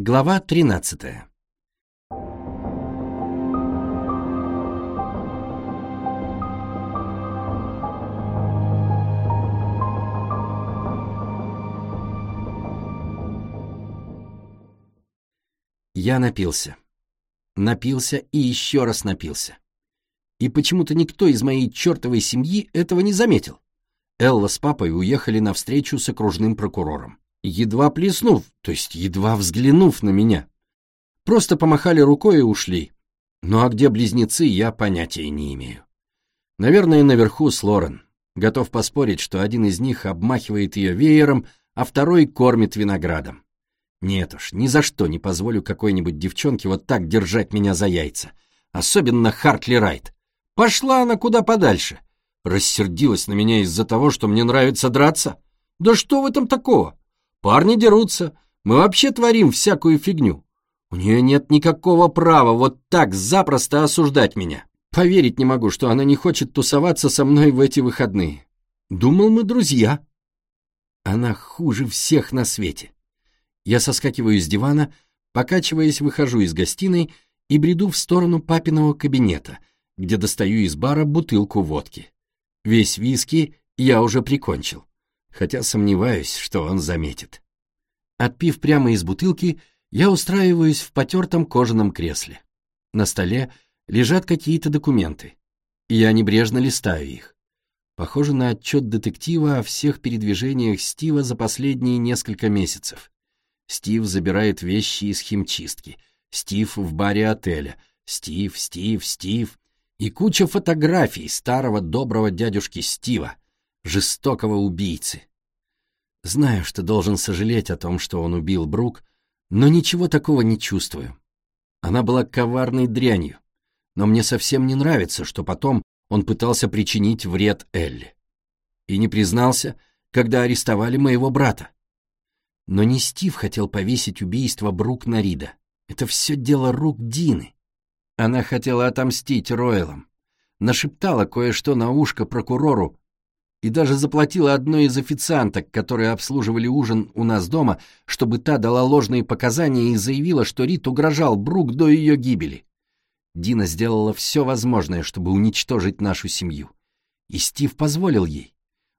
Глава 13 Я напился. Напился и еще раз напился. И почему-то никто из моей чертовой семьи этого не заметил. Элла с папой уехали навстречу с окружным прокурором. Едва плеснув, то есть едва взглянув на меня. Просто помахали рукой и ушли. Ну а где близнецы, я понятия не имею. Наверное, наверху с Лорен. Готов поспорить, что один из них обмахивает ее веером, а второй кормит виноградом. Нет уж, ни за что не позволю какой-нибудь девчонке вот так держать меня за яйца. Особенно Хартли Райт. Пошла она куда подальше. Рассердилась на меня из-за того, что мне нравится драться. Да что в этом такого? Парни дерутся. Мы вообще творим всякую фигню. У нее нет никакого права вот так запросто осуждать меня. Поверить не могу, что она не хочет тусоваться со мной в эти выходные. Думал, мы друзья. Она хуже всех на свете. Я соскакиваю с дивана, покачиваясь, выхожу из гостиной и бреду в сторону папиного кабинета, где достаю из бара бутылку водки. Весь виски я уже прикончил, хотя сомневаюсь, что он заметит. Отпив прямо из бутылки, я устраиваюсь в потертом кожаном кресле. На столе лежат какие-то документы. И я небрежно листаю их. Похоже на отчет детектива о всех передвижениях Стива за последние несколько месяцев. Стив забирает вещи из химчистки. Стив в баре отеля. Стив, Стив, Стив. И куча фотографий старого доброго дядюшки Стива, жестокого убийцы. Знаю, что должен сожалеть о том, что он убил Брук, но ничего такого не чувствую. Она была коварной дрянью, но мне совсем не нравится, что потом он пытался причинить вред Элли. И не признался, когда арестовали моего брата. Но не Стив хотел повесить убийство Брук на Рида. Это все дело рук Дины. Она хотела отомстить Ройлам. Нашептала кое-что на ушко прокурору и даже заплатила одной из официанток, которые обслуживали ужин у нас дома, чтобы та дала ложные показания и заявила, что Рид угрожал Брук до ее гибели. Дина сделала все возможное, чтобы уничтожить нашу семью. И Стив позволил ей.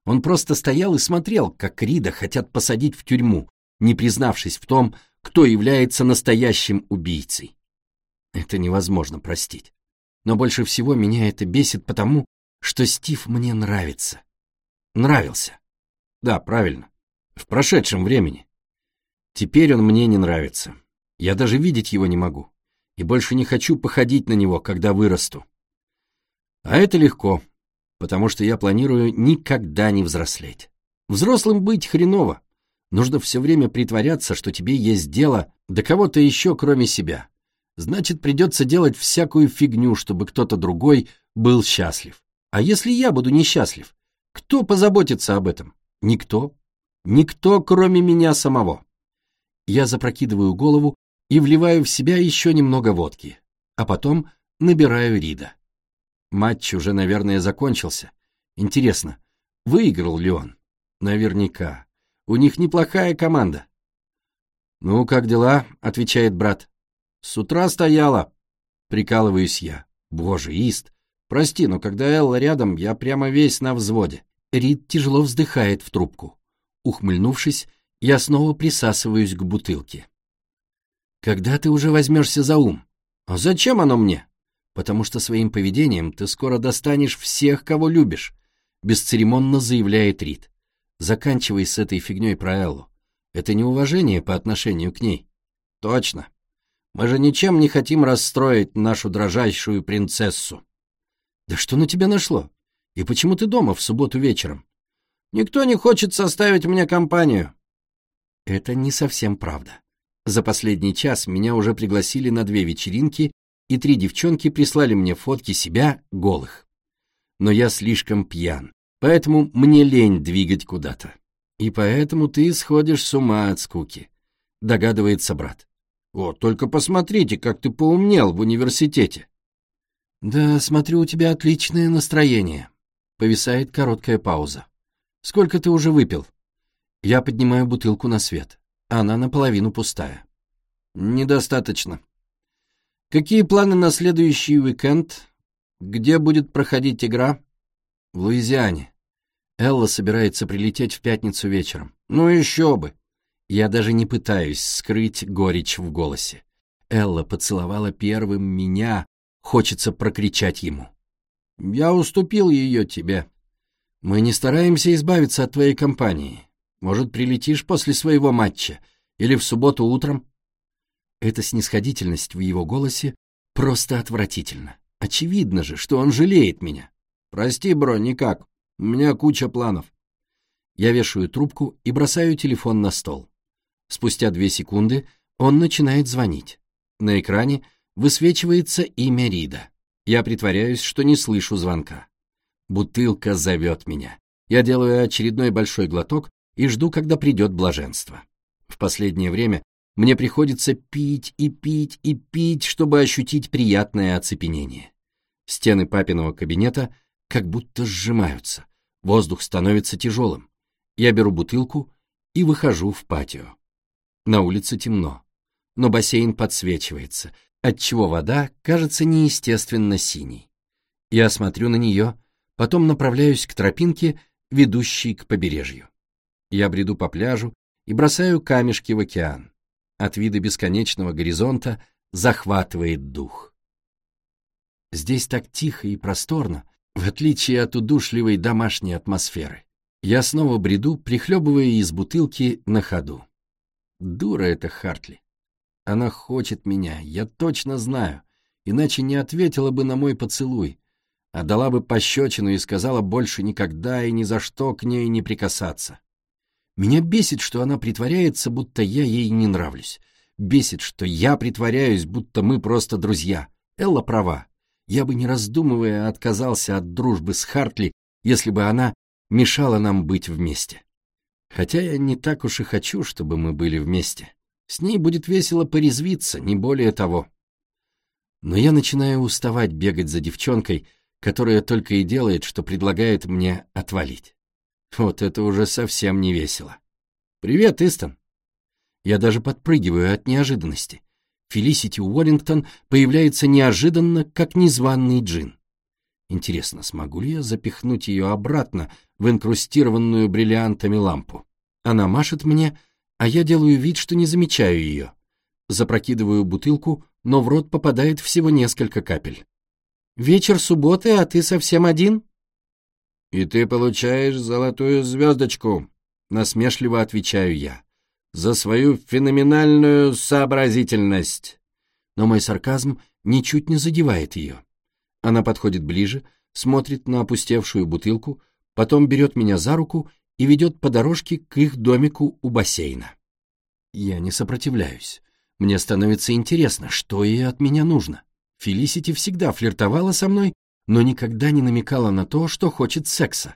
Он просто стоял и смотрел, как Рида хотят посадить в тюрьму, не признавшись в том, кто является настоящим убийцей. Это невозможно простить. Но больше всего меня это бесит потому, что Стив мне нравится. Нравился. Да, правильно. В прошедшем времени. Теперь он мне не нравится. Я даже видеть его не могу. И больше не хочу походить на него, когда вырасту. А это легко, потому что я планирую никогда не взрослеть. Взрослым быть хреново. Нужно все время притворяться, что тебе есть дело до кого-то еще, кроме себя. Значит, придется делать всякую фигню, чтобы кто-то другой был счастлив. А если я буду несчастлив? Кто позаботится об этом? Никто. Никто, кроме меня самого. Я запрокидываю голову и вливаю в себя еще немного водки, а потом набираю Рида. Матч уже, наверное, закончился. Интересно, выиграл ли он? Наверняка. У них неплохая команда. «Ну, как дела?» — отвечает брат. «С утра стояла». Прикалываюсь я. «Боже, Ист, прости, но когда Элла рядом, я прямо весь на взводе». Рид тяжело вздыхает в трубку. Ухмыльнувшись, я снова присасываюсь к бутылке. «Когда ты уже возьмешься за ум?» «А зачем оно мне?» «Потому что своим поведением ты скоро достанешь всех, кого любишь», — бесцеремонно заявляет Рид. Заканчивай с этой фигней про Эллу. Это неуважение по отношению к ней. Точно. Мы же ничем не хотим расстроить нашу дрожащую принцессу. Да что на тебя нашло? И почему ты дома в субботу вечером? Никто не хочет составить мне компанию. Это не совсем правда. За последний час меня уже пригласили на две вечеринки, и три девчонки прислали мне фотки себя голых. Но я слишком пьян, Поэтому мне лень двигать куда-то. И поэтому ты сходишь с ума от скуки, догадывается брат. О, только посмотрите, как ты поумнел в университете. Да, смотрю, у тебя отличное настроение. Повисает короткая пауза. Сколько ты уже выпил? Я поднимаю бутылку на свет. Она наполовину пустая. Недостаточно. Какие планы на следующий уикенд? Где будет проходить игра? В Луизиане. Элла собирается прилететь в пятницу вечером. Ну еще бы. Я даже не пытаюсь скрыть горечь в голосе. Элла поцеловала первым меня, хочется прокричать ему. Я уступил ее тебе. Мы не стараемся избавиться от твоей компании. Может, прилетишь после своего матча или в субботу утром? Эта снисходительность в его голосе просто отвратительна. Очевидно же, что он жалеет меня. Прости, бро, никак. У меня куча планов. Я вешаю трубку и бросаю телефон на стол. Спустя две секунды он начинает звонить. На экране высвечивается имя Рида. Я притворяюсь, что не слышу звонка. Бутылка зовет меня. Я делаю очередной большой глоток и жду, когда придет блаженство. В последнее время мне приходится пить и пить и пить, чтобы ощутить приятное оцепенение. Стены папиного кабинета как будто сжимаются. Воздух становится тяжелым. Я беру бутылку и выхожу в патио. На улице темно, но бассейн подсвечивается, отчего вода кажется неестественно синей. Я смотрю на нее, потом направляюсь к тропинке, ведущей к побережью. Я бреду по пляжу и бросаю камешки в океан от вида бесконечного горизонта захватывает дух. Здесь так тихо и просторно, в отличие от удушливой домашней атмосферы. Я снова бреду, прихлебывая из бутылки на ходу. Дура это Хартли. Она хочет меня, я точно знаю, иначе не ответила бы на мой поцелуй, а дала бы пощечину и сказала больше никогда и ни за что к ней не прикасаться. Меня бесит, что она притворяется, будто я ей не нравлюсь. Бесит, что я притворяюсь, будто мы просто друзья. Элла права. Я бы, не раздумывая, отказался от дружбы с Хартли, если бы она мешала нам быть вместе. Хотя я не так уж и хочу, чтобы мы были вместе. С ней будет весело порезвиться, не более того. Но я начинаю уставать бегать за девчонкой, которая только и делает, что предлагает мне отвалить. Вот это уже совсем не весело. «Привет, Истон!» Я даже подпрыгиваю от неожиданности. Фелисити Уоррингтон появляется неожиданно, как незваный джин. Интересно, смогу ли я запихнуть ее обратно в инкрустированную бриллиантами лампу? Она машет мне, а я делаю вид, что не замечаю ее. Запрокидываю бутылку, но в рот попадает всего несколько капель. «Вечер субботы, а ты совсем один?» «И ты получаешь золотую звездочку», — насмешливо отвечаю я, «за свою феноменальную сообразительность». Но мой сарказм ничуть не задевает ее. Она подходит ближе, смотрит на опустевшую бутылку, потом берет меня за руку и ведет по дорожке к их домику у бассейна. Я не сопротивляюсь. Мне становится интересно, что ей от меня нужно. Фелисити всегда флиртовала со мной, но никогда не намекала на то, что хочет секса.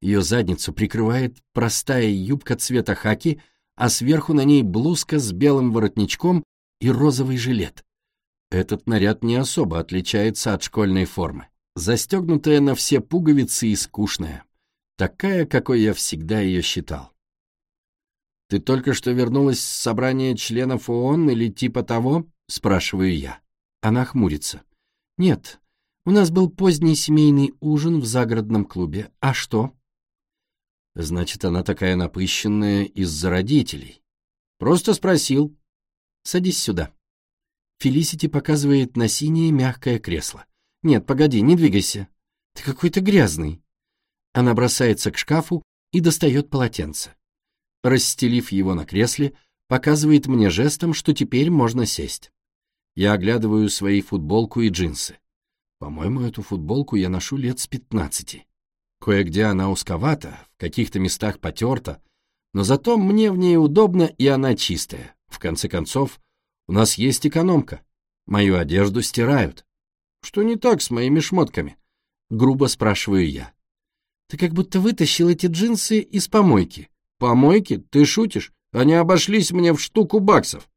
Ее задницу прикрывает простая юбка цвета хаки, а сверху на ней блузка с белым воротничком и розовый жилет. Этот наряд не особо отличается от школьной формы. Застегнутая на все пуговицы и скучная. Такая, какой я всегда ее считал. «Ты только что вернулась с собрания членов ООН или типа того?» — спрашиваю я. Она хмурится. «Нет, у нас был поздний семейный ужин в загородном клубе. А что? Значит, она такая напыщенная из-за родителей. Просто спросил. Садись сюда. Фелисити показывает на синее мягкое кресло. Нет, погоди, не двигайся. Ты какой-то грязный. Она бросается к шкафу и достает полотенце. Расстелив его на кресле, показывает мне жестом, что теперь можно сесть. Я оглядываю свои футболку и джинсы. По-моему, эту футболку я ношу лет с пятнадцати. Кое-где она узковата, в каких-то местах потерта, но зато мне в ней удобно, и она чистая. В конце концов, у нас есть экономка. Мою одежду стирают. Что не так с моими шмотками? Грубо спрашиваю я. Ты как будто вытащил эти джинсы из помойки. Помойки? Ты шутишь? Они обошлись мне в штуку баксов.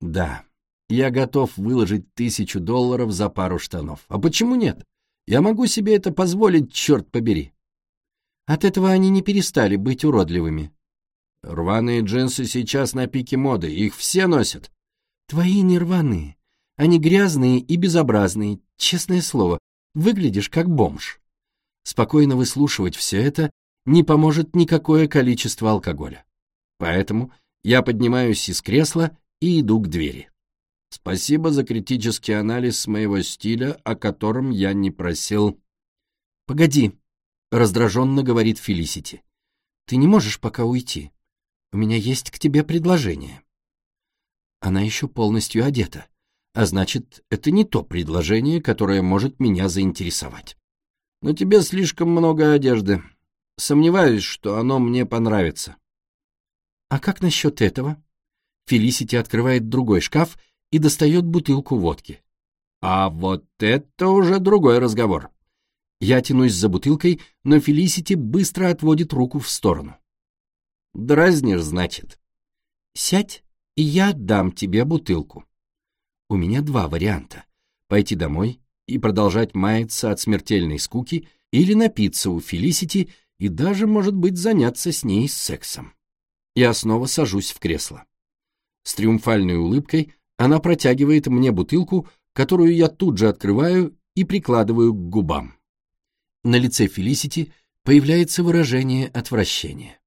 Да, я готов выложить тысячу долларов за пару штанов. А почему нет? Я могу себе это позволить, черт побери. От этого они не перестали быть уродливыми. Рваные джинсы сейчас на пике моды, их все носят. Твои нерваны. Они грязные и безобразные, честное слово. Выглядишь как бомж. Спокойно выслушивать все это не поможет никакое количество алкоголя. Поэтому я поднимаюсь из кресла и иду к двери. Спасибо за критический анализ моего стиля, о котором я не просил. Погоди, раздраженно говорит Фелисити. Ты не можешь пока уйти. У меня есть к тебе предложение. Она еще полностью одета, а значит, это не то предложение, которое может меня заинтересовать. Но тебе слишком много одежды. Сомневаюсь, что оно мне понравится. А как насчет этого? Фелисити открывает другой шкаф и достает бутылку водки. А вот это уже другой разговор. Я тянусь за бутылкой, но Фелисити быстро отводит руку в сторону. Дразнишь, значит. Сядь, и я дам тебе бутылку. У меня два варианта. Пойти домой и продолжать маяться от смертельной скуки или напиться у Фелисити и даже, может быть, заняться с ней сексом. Я снова сажусь в кресло. С триумфальной улыбкой она протягивает мне бутылку, которую я тут же открываю и прикладываю к губам. На лице Фелисити появляется выражение отвращения.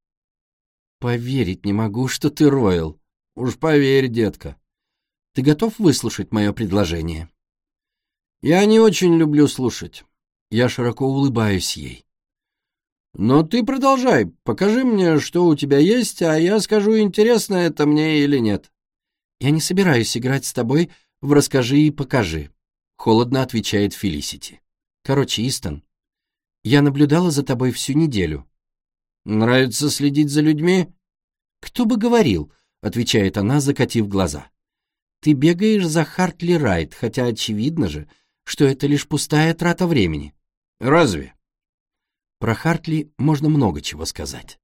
«Поверить не могу, что ты Ройл. Уж поверь, детка. Ты готов выслушать мое предложение?» «Я не очень люблю слушать». Я широко улыбаюсь ей. «Но ты продолжай. Покажи мне, что у тебя есть, а я скажу, интересно это мне или нет». «Я не собираюсь играть с тобой в «расскажи и покажи», — холодно отвечает Фелисити. «Короче, Истон, я наблюдала за тобой всю неделю». «Нравится следить за людьми?» «Кто бы говорил», — отвечает она, закатив глаза. «Ты бегаешь за Хартли Райт, хотя очевидно же, что это лишь пустая трата времени». «Разве?» Про Хартли можно много чего сказать.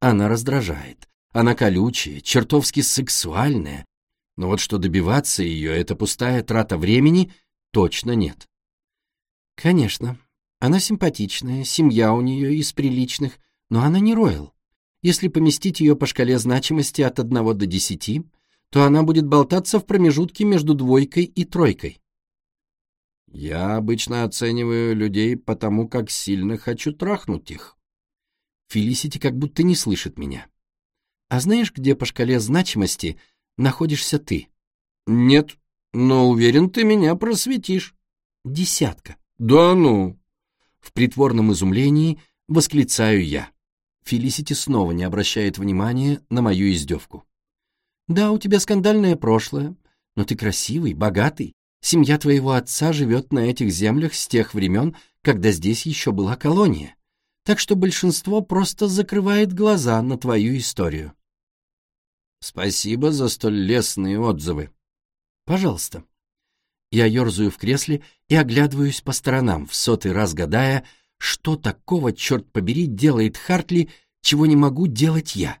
Она раздражает, она колючая, чертовски сексуальная, но вот что добиваться ее — это пустая трата времени — точно нет. Конечно, она симпатичная, семья у нее из приличных, но она не Ройл. Если поместить ее по шкале значимости от 1 до 10, то она будет болтаться в промежутке между двойкой и тройкой. Я обычно оцениваю людей по тому, как сильно хочу трахнуть их. Фелисити как будто не слышит меня. А знаешь, где по шкале значимости находишься ты? Нет, но уверен, ты меня просветишь. Десятка. Да ну. В притворном изумлении восклицаю я. Фелисити снова не обращает внимания на мою издевку. «Да, у тебя скандальное прошлое, но ты красивый, богатый. Семья твоего отца живет на этих землях с тех времен, когда здесь еще была колония. Так что большинство просто закрывает глаза на твою историю». «Спасибо за столь лестные отзывы». «Пожалуйста». Я ерзаю в кресле и оглядываюсь по сторонам, в сотый раз гадая, что такого, черт побери, делает Хартли, чего не могу делать я?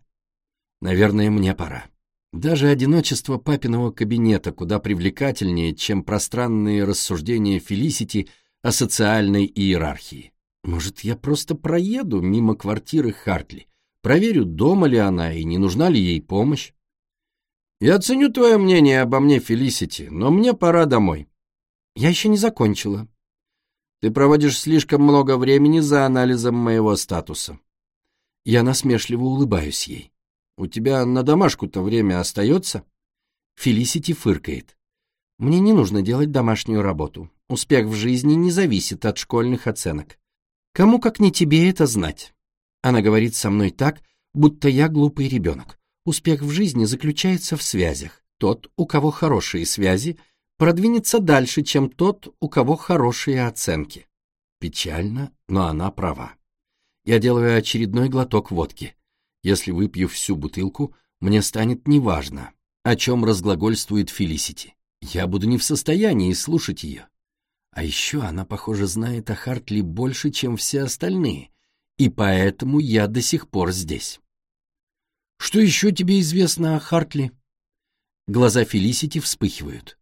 Наверное, мне пора. Даже одиночество папиного кабинета куда привлекательнее, чем пространные рассуждения Фелисити о социальной иерархии. Может, я просто проеду мимо квартиры Хартли, проверю, дома ли она и не нужна ли ей помощь? Я ценю твое мнение обо мне, Фелисити, но мне пора домой. Я еще не закончила. Ты проводишь слишком много времени за анализом моего статуса. Я насмешливо улыбаюсь ей. У тебя на домашку-то время остается? Фелисити фыркает. Мне не нужно делать домашнюю работу. Успех в жизни не зависит от школьных оценок. Кому как не тебе это знать? Она говорит со мной так, будто я глупый ребенок. Успех в жизни заключается в связях. Тот, у кого хорошие связи, продвинется дальше, чем тот, у кого хорошие оценки. Печально, но она права. Я делаю очередной глоток водки. Если выпью всю бутылку, мне станет неважно, о чем разглагольствует Фелисити. Я буду не в состоянии слушать ее. А еще она, похоже, знает о Хартли больше, чем все остальные, и поэтому я до сих пор здесь. Что еще тебе известно о Хартли? Глаза Фелисити вспыхивают.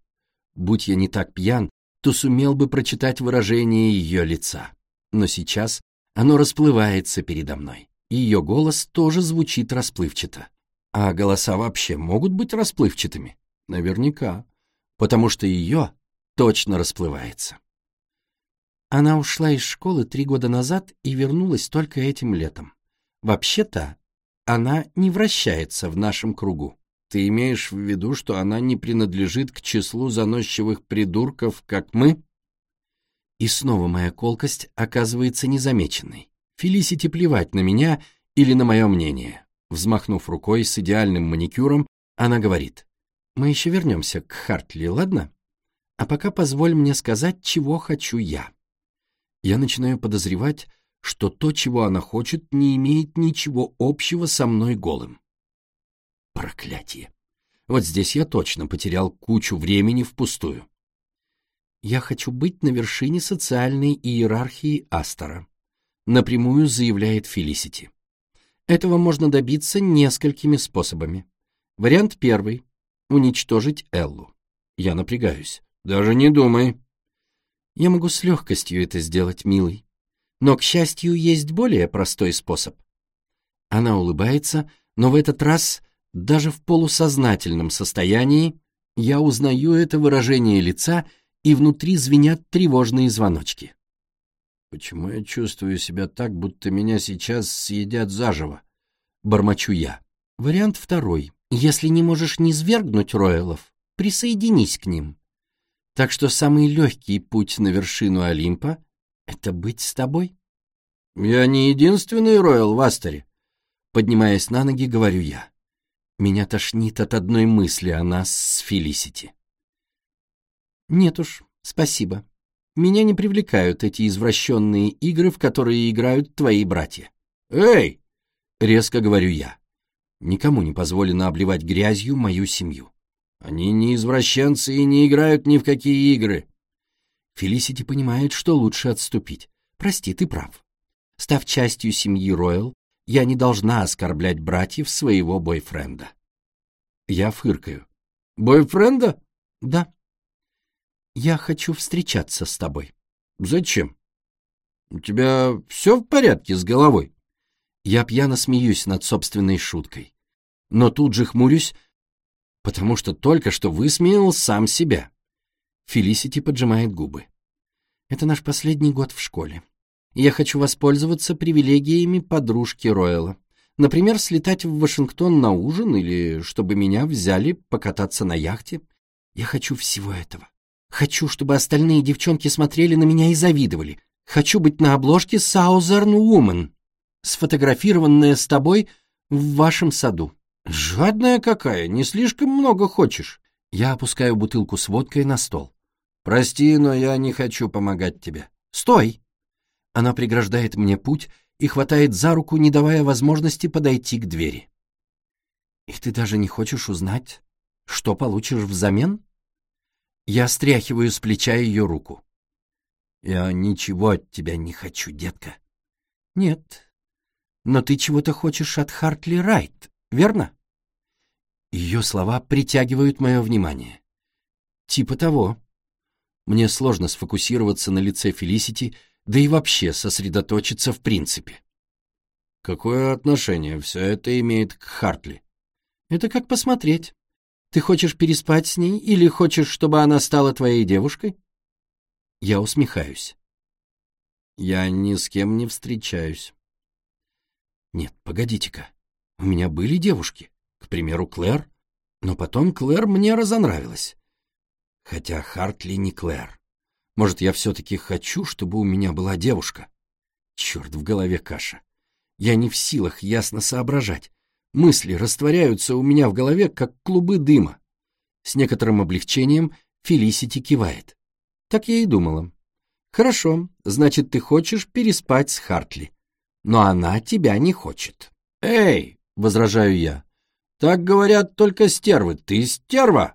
Будь я не так пьян, то сумел бы прочитать выражение ее лица. Но сейчас оно расплывается передо мной. Ее голос тоже звучит расплывчато. А голоса вообще могут быть расплывчатыми? Наверняка, потому что ее точно расплывается. Она ушла из школы три года назад и вернулась только этим летом. Вообще-то, она не вращается в нашем кругу. Ты имеешь в виду, что она не принадлежит к числу заносчивых придурков, как мы? И снова моя колкость оказывается незамеченной. Фелисити плевать на меня или на мое мнение. Взмахнув рукой с идеальным маникюром, она говорит, «Мы еще вернемся к Хартли, ладно? А пока позволь мне сказать, чего хочу я». Я начинаю подозревать, что то, чего она хочет, не имеет ничего общего со мной голым. Проклятие! Вот здесь я точно потерял кучу времени впустую. Я хочу быть на вершине социальной иерархии Астора, напрямую заявляет Фелисити. Этого можно добиться несколькими способами. Вариант первый — уничтожить Эллу. Я напрягаюсь. Даже не думай. Я могу с легкостью это сделать, милый. Но, к счастью, есть более простой способ. Она улыбается, но в этот раз, даже в полусознательном состоянии, я узнаю это выражение лица, и внутри звенят тревожные звоночки. Почему я чувствую себя так, будто меня сейчас съедят заживо? Бормочу я. Вариант второй. Если не можешь низвергнуть Ройлов, присоединись к ним. Так что самый легкий путь на вершину Олимпа — это быть с тобой. Я не единственный Ройл в Астере. Поднимаясь на ноги, говорю я. Меня тошнит от одной мысли о нас с Фелисити. Нет уж, спасибо. Меня не привлекают эти извращенные игры, в которые играют твои братья. Эй! Резко говорю я. Никому не позволено обливать грязью мою семью. Они не извращенцы и не играют ни в какие игры. Фелисити понимает, что лучше отступить. Прости, ты прав. Став частью семьи Ройл, я не должна оскорблять братьев своего бойфренда. Я фыркаю. Бойфренда? Да. Я хочу встречаться с тобой. Зачем? У тебя все в порядке с головой? Я пьяно смеюсь над собственной шуткой. Но тут же хмурюсь, потому что только что высмеял сам себя. Фелисити поджимает губы. Это наш последний год в школе. Я хочу воспользоваться привилегиями подружки Ройла. Например, слетать в Вашингтон на ужин или чтобы меня взяли покататься на яхте. Я хочу всего этого. Хочу, чтобы остальные девчонки смотрели на меня и завидовали. Хочу быть на обложке Southern Woman, сфотографированная с тобой в вашем саду. «Жадная какая, не слишком много хочешь». Я опускаю бутылку с водкой на стол. «Прости, но я не хочу помогать тебе». «Стой!» Она преграждает мне путь и хватает за руку, не давая возможности подойти к двери. «И ты даже не хочешь узнать, что получишь взамен?» Я стряхиваю с плеча ее руку. «Я ничего от тебя не хочу, детка». «Нет, но ты чего-то хочешь от Хартли Райт, верно? Ее слова притягивают мое внимание. Типа того. Мне сложно сфокусироваться на лице Фелисити, да и вообще сосредоточиться в принципе. Какое отношение все это имеет к Хартли? Это как посмотреть. Ты хочешь переспать с ней или хочешь, чтобы она стала твоей девушкой? Я усмехаюсь. Я ни с кем не встречаюсь. Нет, погодите-ка. У меня были девушки, к примеру, Клэр, но потом Клэр мне разонравилась. Хотя Хартли не Клэр. Может, я все-таки хочу, чтобы у меня была девушка? Черт, в голове каша. Я не в силах ясно соображать. Мысли растворяются у меня в голове, как клубы дыма. С некоторым облегчением Фелисити кивает. Так я и думала. Хорошо, значит, ты хочешь переспать с Хартли. Но она тебя не хочет. Эй, — возражаю я. «Так говорят только стервы. Ты стерва!»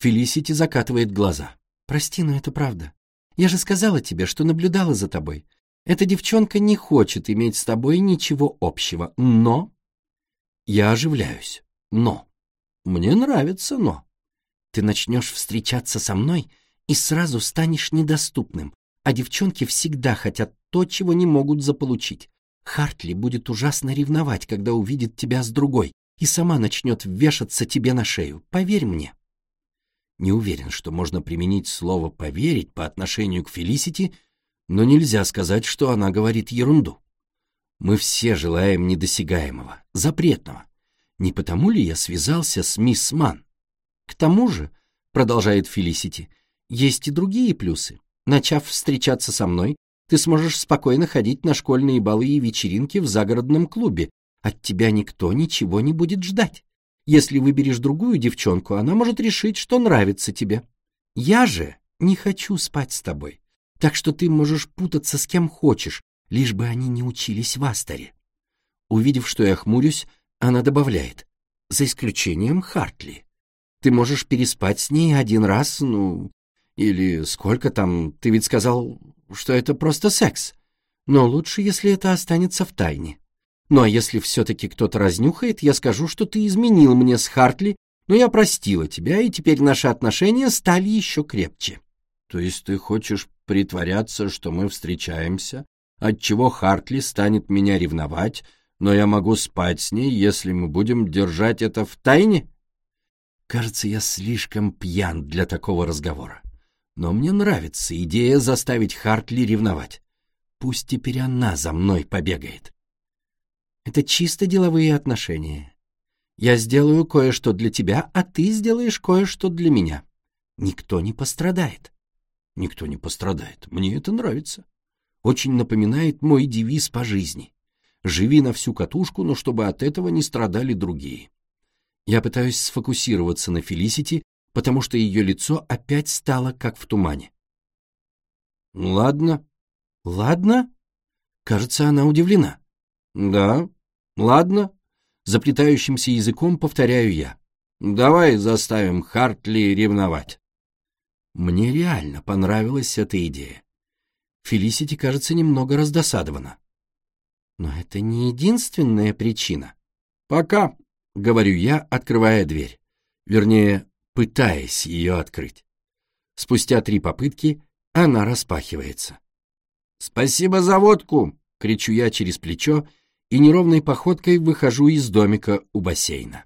Фелисити закатывает глаза. «Прости, но это правда. Я же сказала тебе, что наблюдала за тобой. Эта девчонка не хочет иметь с тобой ничего общего. Но...» Я оживляюсь. «Но...» «Мне нравится «но». Ты начнешь встречаться со мной и сразу станешь недоступным, а девчонки всегда хотят то, чего не могут заполучить. Хартли будет ужасно ревновать, когда увидит тебя с другой, и сама начнет вешаться тебе на шею, поверь мне. Не уверен, что можно применить слово «поверить» по отношению к Фелисити, но нельзя сказать, что она говорит ерунду. Мы все желаем недосягаемого, запретного. Не потому ли я связался с мисс Ман? К тому же, продолжает Фелисити, есть и другие плюсы. Начав встречаться со мной, ты сможешь спокойно ходить на школьные балы и вечеринки в загородном клубе. От тебя никто ничего не будет ждать. Если выберешь другую девчонку, она может решить, что нравится тебе. Я же не хочу спать с тобой. Так что ты можешь путаться с кем хочешь, лишь бы они не учились в Астере. Увидев, что я хмурюсь, она добавляет, за исключением Хартли. Ты можешь переспать с ней один раз, ну, или сколько там, ты ведь сказал, что это просто секс. Но лучше, если это останется в тайне. Ну а если все-таки кто-то разнюхает, я скажу, что ты изменил мне с Хартли, но я простила тебя, и теперь наши отношения стали еще крепче. То есть ты хочешь притворяться, что мы встречаемся, отчего Хартли станет меня ревновать, но я могу спать с ней, если мы будем держать это в тайне? Кажется, я слишком пьян для такого разговора. Но мне нравится идея заставить Хартли ревновать. Пусть теперь она за мной побегает. Это чисто деловые отношения. Я сделаю кое-что для тебя, а ты сделаешь кое-что для меня. Никто не пострадает. Никто не пострадает. Мне это нравится. Очень напоминает мой девиз по жизни. Живи на всю катушку, но чтобы от этого не страдали другие. Я пытаюсь сфокусироваться на Фелисити, потому что ее лицо опять стало как в тумане. «Ладно». «Ладно?» Кажется, она удивлена. «Да, ладно», — заплетающимся языком повторяю я. «Давай заставим Хартли ревновать». Мне реально понравилась эта идея. Фелисити, кажется, немного раздосадована. Но это не единственная причина. «Пока», — говорю я, открывая дверь. Вернее, пытаясь ее открыть. Спустя три попытки она распахивается. «Спасибо за водку!» — кричу я через плечо и неровной походкой выхожу из домика у бассейна.